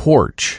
porch.